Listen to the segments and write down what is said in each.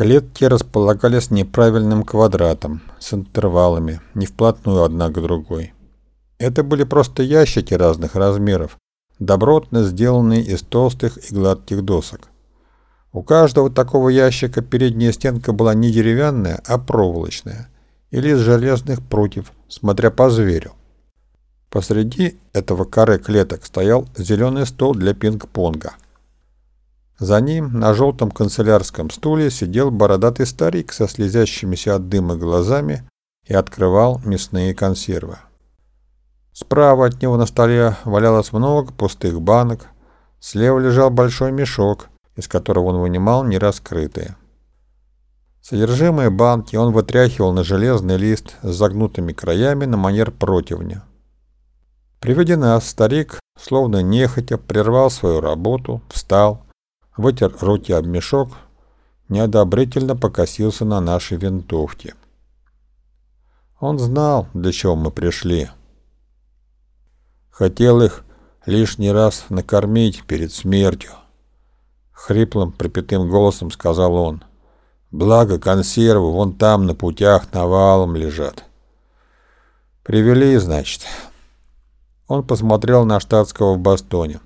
Клетки располагались неправильным квадратом, с интервалами, не вплотную одна к другой. Это были просто ящики разных размеров, добротно сделанные из толстых и гладких досок. У каждого такого ящика передняя стенка была не деревянная, а проволочная, или из железных прутьев, смотря по зверю. Посреди этого коры клеток стоял зеленый стол для пинг-понга. За ним на желтом канцелярском стуле сидел бородатый старик со слезящимися от дыма глазами и открывал мясные консервы. Справа от него на столе валялось много пустых банок, слева лежал большой мешок, из которого он вынимал нераскрытые. Содержимое банки он вытряхивал на железный лист с загнутыми краями на манер противня. При виде нас старик, словно нехотя, прервал свою работу, встал, вытер руки об мешок, неодобрительно покосился на наши винтовки. Он знал, для чего мы пришли. Хотел их лишний раз накормить перед смертью. Хриплым, припятым голосом сказал он. Благо консервы вон там на путях навалом лежат. Привели, значит. Он посмотрел на штатского в бастоне.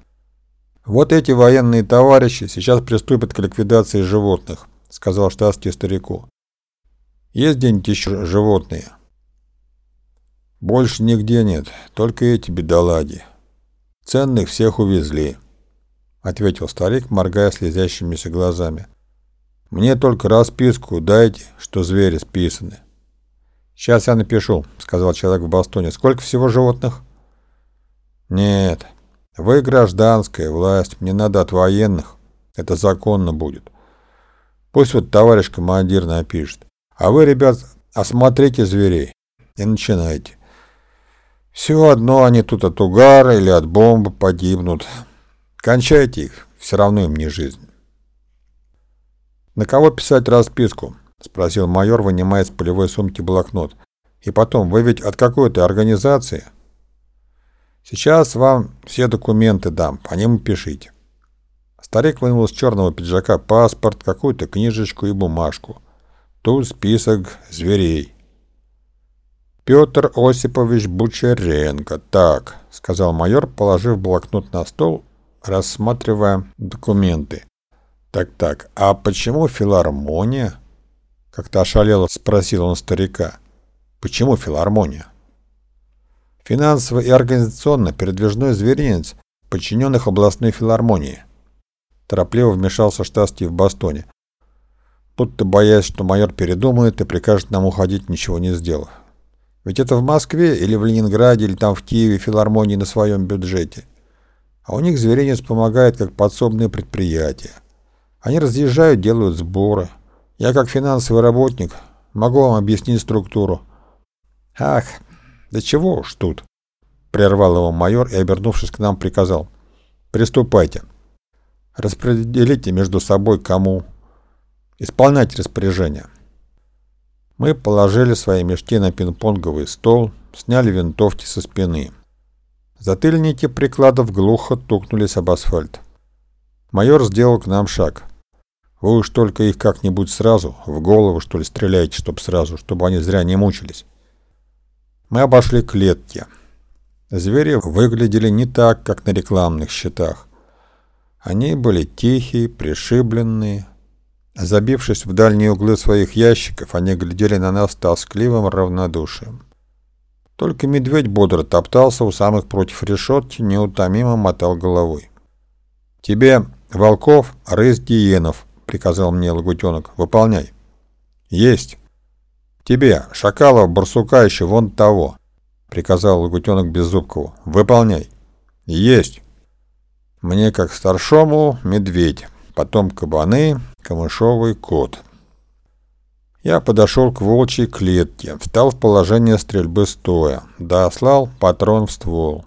Вот эти военные товарищи сейчас приступят к ликвидации животных, сказал штатский старику. Есть где-нибудь еще животные? Больше нигде нет, только эти бедолаги. Ценных всех увезли ответил старик, моргая слезящимися глазами. «Мне только расписку дайте, что звери списаны». «Сейчас я напишу», — сказал человек в бастоне. «Сколько всего животных?» «Нет, вы гражданская власть, мне надо от военных. Это законно будет. Пусть вот товарищ командир напишет. А вы, ребят, осмотрите зверей и начинайте. Все одно они тут от угара или от бомбы погибнут. Кончайте их, все равно им не жизнь. «На кого писать расписку?» — спросил майор, вынимая из полевой сумки блокнот. «И потом, вы ведь от какой-то организации?» «Сейчас вам все документы дам, по ним пишите». Старик вынул из черного пиджака паспорт, какую-то книжечку и бумажку. Тут список зверей. «Петр Осипович Бучеренко, так», — сказал майор, положив блокнот на стол рассматривая документы. «Так-так, а почему филармония?» Как-то ошалело спросил он старика. «Почему филармония?» «Финансово и организационно передвижной зверинец подчиненных областной филармонии». Торопливо вмешался штатский в бастоне. Будто боясь, что майор передумает и прикажет нам уходить, ничего не сделав. Ведь это в Москве или в Ленинграде или там в Киеве филармонии на своем бюджете. А у них зверинец помогает как подсобное предприятие. Они разъезжают, делают сборы. Я как финансовый работник могу вам объяснить структуру. Ах, да чего уж тут. Прервал его майор и, обернувшись к нам, приказал. Приступайте. Распределите между собой кому. Исполняйте распоряжение. Мы положили свои мешки на пинг-понговый стол, сняли винтовки со спины. Затыльники прикладов глухо тукнулись об асфальт. Майор сделал к нам шаг. Вы уж только их как-нибудь сразу, в голову, что ли, стреляете, чтоб сразу, чтобы они зря не мучились. Мы обошли клетки. Звери выглядели не так, как на рекламных щитах. Они были тихие, пришибленные. Забившись в дальние углы своих ящиков, они глядели на нас тоскливым равнодушием. Только медведь бодро топтался у самых против решетки, неутомимо мотал головой. «Тебе, Волков, рысь гиенов», — приказал мне Лагутенок. «Выполняй». «Есть». «Тебе, Шакалов, барсука еще вон того», — приказал Лагутенок Беззубкову. «Выполняй». «Есть». Мне, как старшому, медведь, потом кабаны, камышовый кот. Я подошел к волчьей клетке, встал в положение стрельбы стоя, дослал патрон в ствол.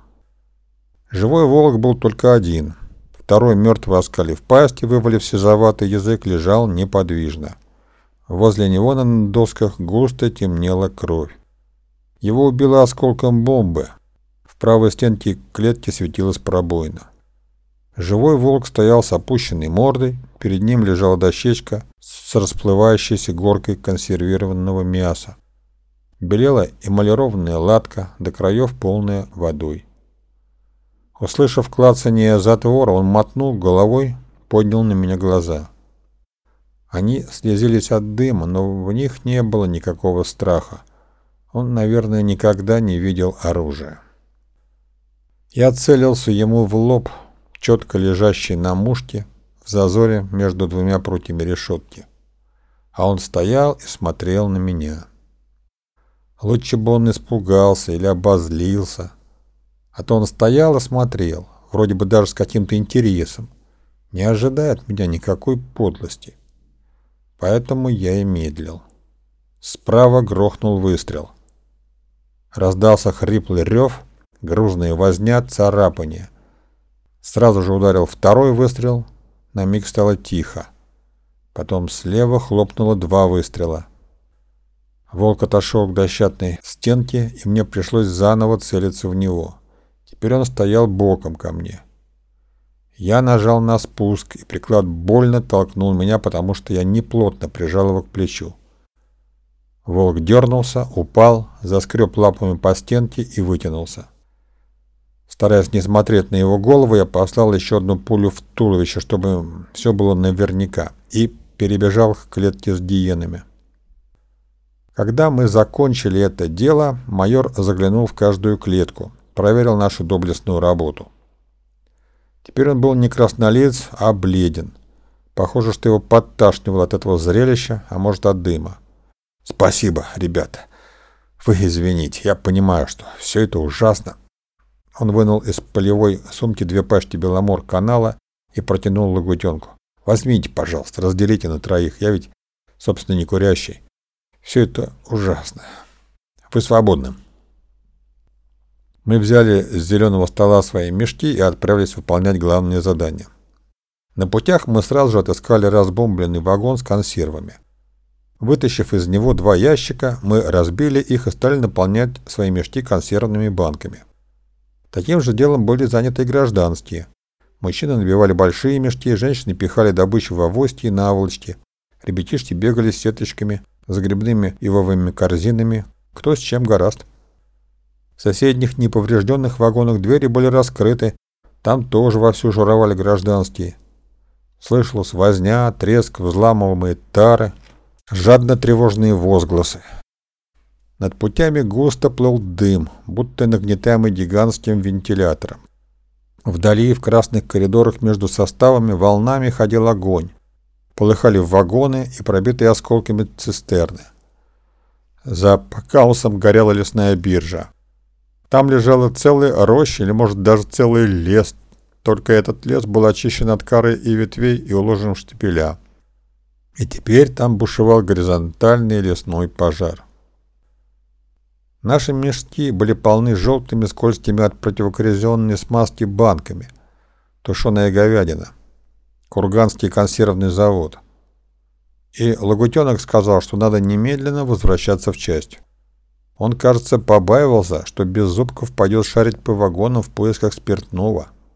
Живой волк был только один. Второй, мертвый оскалив пасть и вывалив сизоватый язык, лежал неподвижно. Возле него на досках густо темнела кровь. Его убило осколком бомбы. В правой стенке клетки светилась пробоина. Живой волк стоял с опущенной мордой, перед ним лежала дощечка с расплывающейся горкой консервированного мяса. Белела эмалированная латка, до краев полная водой. Услышав клацание затвора, он мотнул головой, поднял на меня глаза. Они слезились от дыма, но в них не было никакого страха. Он, наверное, никогда не видел оружия. Я целился ему в лоб, четко лежащий на мушке, в зазоре между двумя прутьями решетки. А он стоял и смотрел на меня. Лучше бы он испугался или обозлился. А то он стоял и смотрел, вроде бы даже с каким-то интересом, не ожидая от меня никакой подлости. Поэтому я и медлил. Справа грохнул выстрел. Раздался хриплый рев, грузные возня, царапание. Сразу же ударил второй выстрел, на миг стало тихо. Потом слева хлопнуло два выстрела. Волк отошел к дощатной стенке, и мне пришлось заново целиться в него. Теперь он стоял боком ко мне. Я нажал на спуск, и приклад больно толкнул меня, потому что я неплотно прижал его к плечу. Волк дернулся, упал, заскреб лапами по стенке и вытянулся. Стараясь не смотреть на его голову, я послал еще одну пулю в туловище, чтобы все было наверняка, и перебежал к клетке с гиенами. Когда мы закончили это дело, майор заглянул в каждую клетку, проверил нашу доблестную работу. Теперь он был не краснолиц, а бледен. Похоже, что его подташнивало от этого зрелища, а может от дыма. «Спасибо, ребята. Вы извините, я понимаю, что все это ужасно». Он вынул из полевой сумки две пачки Беломор канала и протянул лагутенку. «Возьмите, пожалуйста, разделите на троих. Я ведь, собственно, не курящий. Все это ужасно. Вы свободны». Мы взяли с зеленого стола свои мешки и отправились выполнять главное задание. На путях мы сразу же отыскали разбомбленный вагон с консервами. Вытащив из него два ящика, мы разбили их и стали наполнять свои мешки консервными банками. Таким же делом были заняты и гражданские. Мужчины набивали большие мешки, женщины пихали добычу в авоськи и наволочки. Ребятишки бегали с сеточками, загребными ивовыми корзинами, кто с чем гораст. В соседних неповрежденных вагонах двери были раскрыты, там тоже вовсю журовали гражданские. Слышалась возня, треск, взламываемые тары, жадно тревожные возгласы. Над путями густо плыл дым, будто нагнетаемый гигантским вентилятором. Вдали в красных коридорах между составами волнами ходил огонь. Полыхали вагоны и пробитые осколками цистерны. За Пакаусом горела лесная биржа. Там лежала целая роща или, может, даже целый лес. Только этот лес был очищен от коры и ветвей и уложен в штепеля. И теперь там бушевал горизонтальный лесной пожар. Наши мешки были полны желтыми скользкими от противокоррозионной смазки банками. Тушеная говядина. Курганский консервный завод. И Лагутенок сказал, что надо немедленно возвращаться в часть. Он, кажется, побаивался, что Беззубков пойдет шарить по вагонам в поисках спиртного.